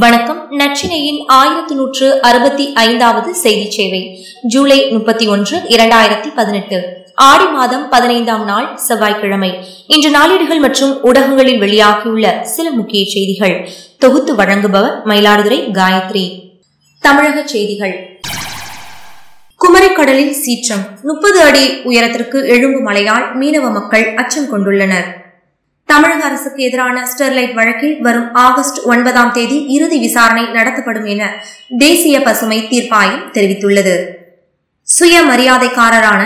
வணக்கம். நச்சினையின் ஆயிரத்தி நூற்று அறுபத்தி ஐந்தாவது செய்தி சேவை. ஜூலை முப்பத்தி ஒன்று இரண்டாயிரத்தி பதினெட்டு. ஆடி மாதம் பதினைந்தாம் நாள் செவ்வாய்க்கிழமை. இன்று நாளிடுகள் மற்றும் ஊடகங்களில் வெளியாகியுள்ள சில முக்கிய செய்திகள். தொகுத்து வழங்குபவர் மயிலாடுதுறை காயத்ரி. தமிழக செய்திகள். குமரிக்கடலில் சீற்றம். முப்பது அடி உயரத்திற்கு எழும்பு மலையால் மீனவ மக்கள் அச்சம் கொண்டுள்ளனர். தமிழக அரசுக்கு எதிரான ஸ்டெர்லைட் வழக்கில் வரும் ஆகஸ்ட் ஒன்பதாம் தேதி இறுதி விசாரணை நடத்தப்படும் என தேசிய பசுமை தீர்ப்பாயம் தெரிவித்துள்ளது. சுயமரியாதைக்காரரான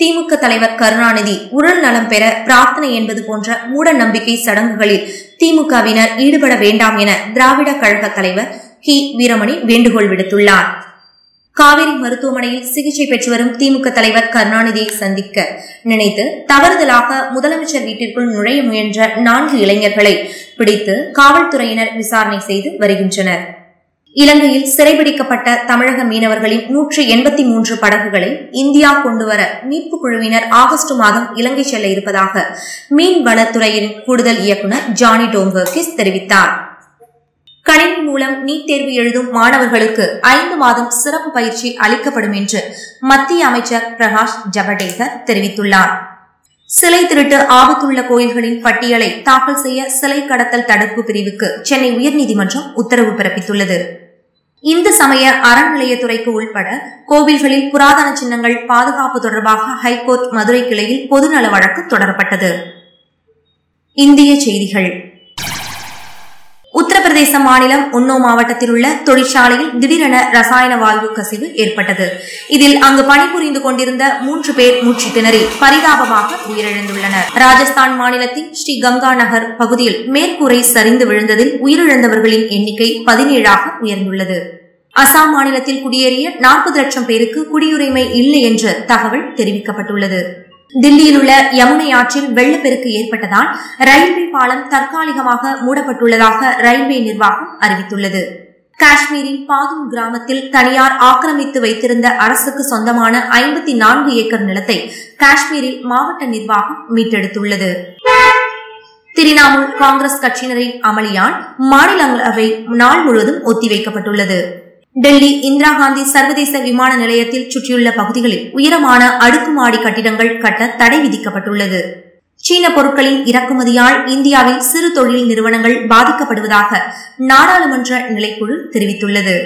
திமுக தலைவர் கருணாநிதி உடல் நலம் பெற பிரார்த்தனை என்பது போன்ற மூட நம்பிக்கை சடங்குகளில் திமுகவினர் ஈடுபட வேண்டாம் என திராவிட கழக தலைவர் கி வீரமணி வேண்டுகோள் விடுத்துள்ளார். காவிரி மருத்துவமனையில் சிகிச்சை பெற்று வரும் திமுக தலைவர் கருணாநிதியை சந்திக்க நினைத்து தவறுதலாக முதலமைச்சர் வீட்டிற்குள் நுழைய முயன்ற நான்கு இளைஞர்களை பிடித்து காவல்துறையினர் விசாரணை செய்து வருகின்றனர். இலங்கையில் சிறைபிடிக்கப்பட்ட தமிழக மீனவர்களின் நூற்று எண்பத்தி மூன்று படகுகளை இந்தியா கொண்டுவர மீட்புக் குழுவினர் ஆகஸ்ட் மாதம் இலங்கை செல்ல இருப்பதாக மீன்வளத்துறையின் கூடுதல் இயக்குநர் ஜானி டோம்பர்கிஸ் தெரிவித்தார். கணினி மூலம் நீட் தேர்வு எழுதும் மாணவர்களுக்கு ஐந்து மாதம் சிறப்பு பயிற்சி அளிக்கப்படும் என்று மத்திய அமைச்சர் பிரகாஷ் ஜவடேகர் தெரிவித்துள்ளார். சிலை திருட்டு ஆபத்துள்ள கோயில்களின் பட்டியலை தாக்கல் செய்ய சிலை கடத்தல் தடுப்பு பிரிவுக்கு சென்னை உயர்நீதிமன்றம் உத்தரவு பிறப்பித்துள்ளது. இந்து சமய அறநிலையத்துறைக்கு உள்பட கோவில்களில் புராதன சின்னங்கள் பாதுகாப்பு தொடர்பாக ஹைகோர்ட் மதுரை கிளையில் பொதுநல வழக்கு தொடரப்பட்டது. இந்திய செய்திகள். உத்தரப்பிரதேச மாநிலம் உன்னோ மாவட்டத்தில் உள்ள தொழிற்சாலையில் திடீரென ரசாயன வாயு கசிவு ஏற்பட்டது. இதில் அங்கு பணிபுரிந்து கொண்டிருந்த மூன்று பேர் மூச்சு திணறி பரிதாபமாக உயிரிழந்துள்ளனர். ராஜஸ்தான் மாநிலத்தின் ஸ்ரீ கங்கா நகர் பகுதியில் மேற்கூரை சரிந்து விழுந்ததில் உயிரிழந்தவர்களின் எண்ணிக்கை பதினேழாக உயர்ந்துள்ளது. அசாம் மாநிலத்தில் குடியேறிய நாற்பது லட்சம் பேருக்கு குடியுரிமை இல்லை என்று தகவல் தெரிவிக்கப்பட்டுள்ளது. தில்லியில் உள்ள யமுனை ஆற்றில் வெள்ளப்பெருக்கு ஏற்பட்டதால் ரயில்வே பாலம் தற்காலிகமாக மூடப்பட்டுள்ளதாக ரயில்வே நிர்வாகம் அறிவித்துள்ளது. காஷ்மீரின் பாதும் கிராமத்தில் தனியார் ஆக்கிரமித்து வைத்திருந்த அரசுக்கு சொந்தமான ஐம்பத்தி நான்கு ஏக்கர் நிலத்தை காஷ்மீரில் மாவட்ட நிர்வாகம் மீட்டெடுத்துள்ளது. திரிணாமுல் காங்கிரஸ் கட்சியினரின் அமளியால் மாநிலங்களவை நாள் முழுவதும் ஒத்திவைக்கப்பட்டுள்ளது. டெல்லி இந்திரா காந்தி சர்வதேச விமான நிலையத்தில் சுற்றியுள்ள பகுதிகளில் உயரமான அடுக்குமாடி கட்டிடங்கள் கட்ட தடை விதிக்கப்பட்டுள்ளது. சீன பொருட்களின் இறக்குமதியால் இந்தியாவில் சிறு தொழில் நிறுவனங்கள் பாதிக்கப்படுவதாக நாடாளுமன்ற நிலைக்குழு தெரிவித்துள்ளது.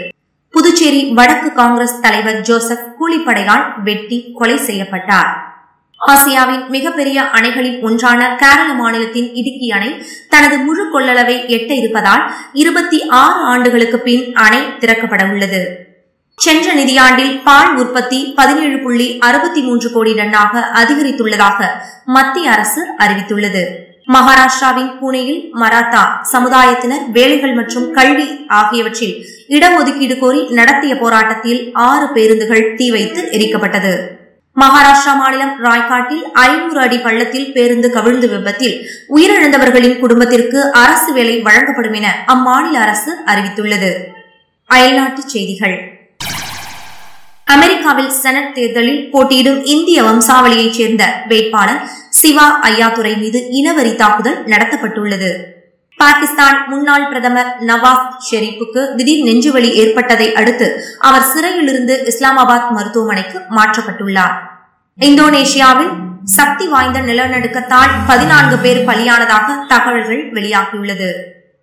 புதுச்சேரி வடக்கு காங்கிரஸ் தலைவர் ஜோசப் கூலிப்படையால் வெட்டி கொலை செய்யப்பட்டார். ஆசியாவின் மிகப்பெரிய அணைகளில் ஒன்றான கேரள மாநிலத்தின் இடுக்கி அணை தனது முழு கொள்ளளவை எட்ட இருப்பதால் இருபத்தி ஆறு ஆண்டுகளுக்கு பின் அணை திறக்கப்பட உள்ளது சென்ற நிதியாண்டில் பால் உற்பத்தி பதினேழு புள்ளி அறுபத்தி மூன்று கோடி டன்னாக அதிகரித்துள்ளதாக மத்திய அரசு அறிவித்துள்ளது. மகாராஷ்டிராவின் புனேயில் மராத்தா சமுதாயத்தினர் வேலைகள் மற்றும் கல்வி ஆகியவற்றில் இடஒதுக்கீடு கோரி நடத்திய போராட்டத்தில் ஆறு பேருந்துகள் தீ வைத்து எரிக்கப்பட்டது. மகாராஷ்டிரா மாநிலம் ராய்காட்டில் ஐநூறு அடி பள்ளத்தில் பேருந்து கவிழ்ந்து விபத்தில் உயிரிழந்தவர்களின் குடும்பத்திற்கு அரசு வேலை வழங்கப்படும் என அம்மாநில அரசு அறிவித்துள்ளது. அயல்நாட்டுச் செய்திகள். அமெரிக்காவில் செனட் தேர்தலில் போட்டியிடும் இந்திய வம்சாவளியைச் சேர்ந்த வேட்பாளர் சிவா ஐயாத்துறை மீது இனவரி தாக்குதல் நடத்தப்பட்டுள்ளது. பாகிஸ்தான் முன்னாள் பிரதமர் நவாஸ் ஷெரீப்புக்கு திடீர் நெஞ்சுவலி ஏற்பட்டதை அடுத்து அவர் சிறையிலிருந்து இஸ்லாமாபாத் மருத்துவமனைக்கு மாற்றப்பட்டுள்ளார். இந்தோனேஷியாவில் சக்தி வாய்ந்த நிலநடுக்கத்தால் பதினான்கு பேர் பலியானதாக தகவல்கள் வெளியாகியுள்ளது.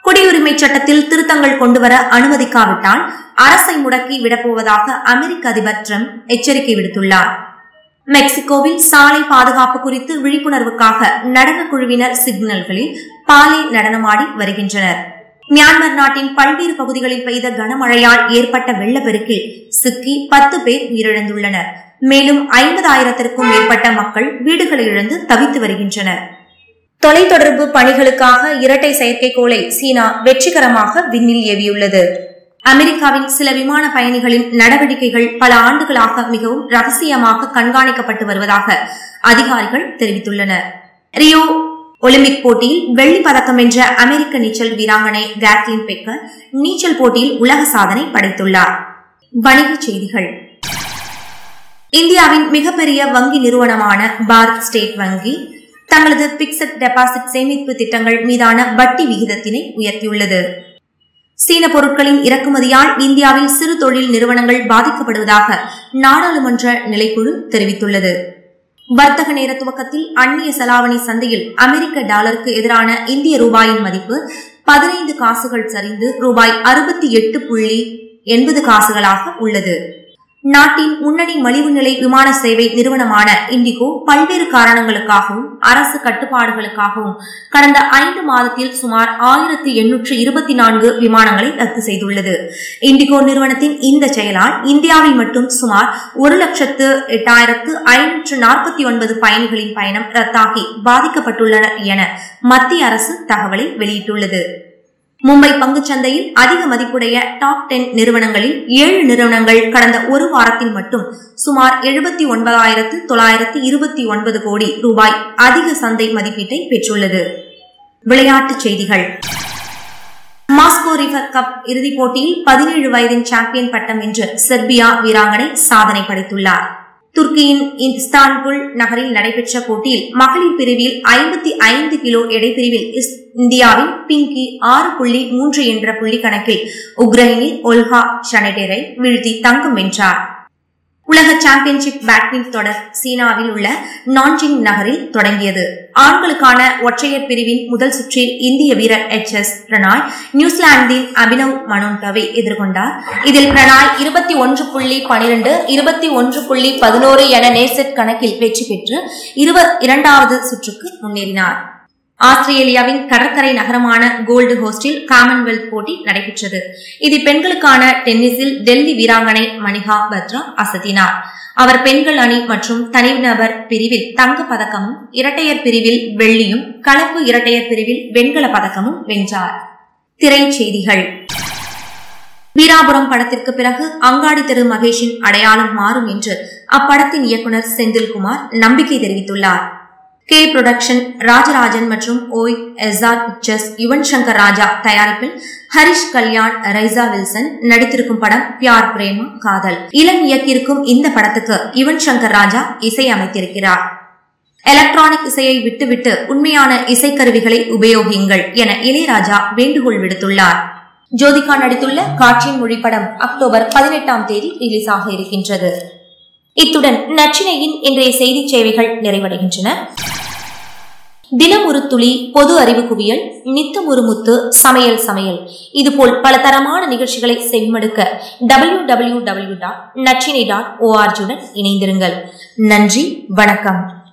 குடியுரிமை சட்டத்தில் திருத்தங்கள் கொண்டுவர அனுமதிக்காவிட்டால் அரசை முடக்கி விடப்போவதாக அமெரிக்க அதிபர் டிரம்ப் எச்சரிக்கை விடுத்துள்ளார். மெக்சிகோவில் சாலை பாதுகாப்பு குறித்து விழிப்புணர்வுக்காக நடன குழுவினர் சிக்னல்களில் பாலை நடனமாடி வருகின்றனர். மியான்மர் நாட்டின் பல்வேறு பகுதிகளில் பெய்த கனமழையால் ஏற்பட்ட வெள்ளப்பெருக்கில் சிக்கி பத்து பேர் உயிரிழந்துள்ளனர். மேலும் ஐம்பதாயிரத்திற்கும் மேற்பட்ட மக்கள் வீடுகளை இழந்து தவித்து வருகின்றனர். தொலைத்தொடர்பு பணிகளுக்காக இரட்டை செயற்கைக்கோளை சீனா வெற்றிகரமாக விண்ணில் ஏவியுள்ளது. அமெரிக்காவின் சில விமான பயணிகளின் நடவடிக்கைகள் பல ஆண்டுகளாக மிகவும் ரகசியமாக கண்காணிக்கப்பட்டு வருவதாக அதிகாரிகள் தெரிவித்துள்ளனர். ரியோ ஒலிம்பிக் போட்டியில் வெள்ளி பதக்கம் வென்ற அமெரிக்க நீச்சல் வீராங்கனை கேத்லின் பெக்கர் நீச்சல் போட்டியில் உலக சாதனை படைத்துள்ளார். வணிகச் செய்திகள். இந்தியாவின் மிகப்பெரிய வங்கி நிறுவனமான பாரத் ஸ்டேட் வங்கி தங்களது பிக்சட் டெபாசிட் சேமிப்பு திட்டங்கள் மீதான வட்டி விகிதத்தினை உயர்த்தியுள்ளது. சீன பொருட்களின் இறக்குமதியால் இந்தியாவில் சிறு தொழில் நிறுவனங்கள் பாதிக்கப்படுவதாக நாடாளுமன்ற நிலைக்குழு தெரிவித்துள்ளது. வர்த்தக நேர துவக்கத்தில் அந்நிய செலாவணி சந்தையில் அமெரிக்க டாலருக்கு எதிரான இந்திய ரூபாயின் மதிப்பு பதினைந்து காசுகள் சரிந்து ரூபாய் அறுபத்தி எட்டு புள்ளி எண்பது காசுகளாக உள்ளது. நாட்டின் முன்னணி மலிவு நிலை விமான சேவை நிறுவனமான இண்டிகோ பல்வேறு காரணங்களுக்காகவும் அரசு கட்டுப்பாடுகளுக்காகவும் கடந்த ஐந்து மாதத்தில் சுமார் ஆயிரத்தி எண்ணூற்று இருபத்தி நான்கு விமானங்களை ரத்து செய்துள்ளது. இண்டிகோ நிறுவனத்தின் இந்த செயலால் இந்தியாவில் மட்டும் சுமார் ஒரு லட்சத்து எட்டாயிரத்து ஐநூற்று நாற்பத்தி ஒன்பது பயணிகளின் பயணம் ரத்தாகி பாதிக்கப்பட்டுள்ளனர் என மத்திய அரசு தகவலை வெளியிட்டுள்ளது. மும்பை பங்குச்சந்தையில் அதிக மதிப்புடைய டாப் டென் நிறுவனங்களில் ஏழு நிறுவனங்கள் கடந்த ஒரு வாரத்தில் மட்டும் சுமார் எழுபத்தி ஒன்பதாயிரத்து தொள்ளாயிரத்து இருபத்தி ஒன்பது கோடி ரூபாய் அதிக சந்தை மதிப்பீட்டை பெற்றுள்ளது. விளையாட்டுச் செய்திகள். மாஸ்கோ ரிவர் கப் இறுதிப் போட்டியில் பதினேழு வயதின் சாம்பியன் பட்டம் என்று செர்பியா வீராங்கனை சாதனை படைத்துள்ளார். துர்க்கியின் இஸ்தான்புல் நகரில் நடைபெற்ற போட்டியில் மகளிர் பிரிவில் ஐம்பத்தி ஐந்து கிலோ எடைப்பிரிவில் இந்தியாவின் பிங்கி ஆறு புள்ளி மூன்று என்ற புள்ளி கணக்கில் உக்ரைனின் ஒல்ஹா ஷனடேரை வீழ்த்தி தங்கம் வென்றார். உலக சாம்பியன்ஷிப் பேட்மிண்டன் தொடர் சீனாவில் உள்ள நான்ஜிங் நகரில் தொடங்கியது. ஆண்களுக்கான ஒற்றையர் பிரிவின் முதல் சுற்றில் இந்திய வீரர் எச் எஸ் பிரணாய் நியூசிலாந்தின் அபினவ் மனோன்கவை எதிர்கொண்டார். இதில் பிரணாய் இருபத்தி ஒன்று புள்ளி பனிரெண்டு இருபத்தி ஒன்று புள்ளி பதினோரு என நேசெட் கணக்கில் வெற்றி பெற்று இரண்டாவது சுற்றுக்கு முன்னேறினார். ஆஸ்திரேலியாவின் கடற்கரை நகரமான கோல்டு ஹோஸ்டில் காமன்வெல்த் போட்டி நடைபெற்றது. இதில் பெண்களுக்கான டென்னிஸில் டெல்லி வீராங்கனை மணிகா பத்ரா அசத்தினார். அவர் பெண்கள் அணி மற்றும் தனிநபர் பிரிவில் தங்க பதக்கமும் இரட்டையர் பிரிவில் வெள்ளியும் கலப்பு இரட்டையர் பிரிவில் வெண்கல பதக்கமும் வென்றார். திரைச்செய்திகள் வீராபுரம் படத்திற்கு பிறகு அங்காடி தெரு மகேஷின் அடையாளம் மாறும் என்று அப்படத்தின் இயக்குநர் செந்தில்குமார் நம்பிக்கை தெரிவித்துள்ளார். கே புரொடக்ஷன் ராஜராஜன் மற்றும் Y SR pictures Yuvan Shankar Raja தயாரிப்பில் ஹரிஷ் கல்யாண் ரைசா வில்சன் நடித்திருக்கும் படம் பியார் பிரேமா காதல். இளம் இயக்கியிருக்கும் இந்த படத்துக்கு யுவன் சங்கர் ராஜா இசை அமைத்திருக்கிறார். எலக்ட்ரானிக் இசையை விட்டுவிட்டு உண்மையான இசைக்கருவிகளை உபயோகிங்கள் என இளையராஜா வேண்டுகோள் விடுத்துள்ளார். ஜோதிகா நடித்துள்ள காட்சியின் மொழி படம் அக்டோபர் பதினெட்டாம் தேதி ரிலீஸ் ஆக இருக்கின்றது. இத்துடன் நச்சினையின் இன்றைய செய்தி சேவைகள் நிறைவடைகின்றன. தினம் ஒரு துளி பொது அறிவு குவியல் நித்தம் ஒரு முத்து சமையல் சமையல். இதுபோல் பல தரமான நிகழ்ச்சிகளை செவிமடுக்க டபிள்யூ டபிள்யூ டபிள்யூ டாட் நச்சினை டாட் ஓஆர்ஜியுடன் இணைந்திருங்கள். நன்றி வணக்கம்.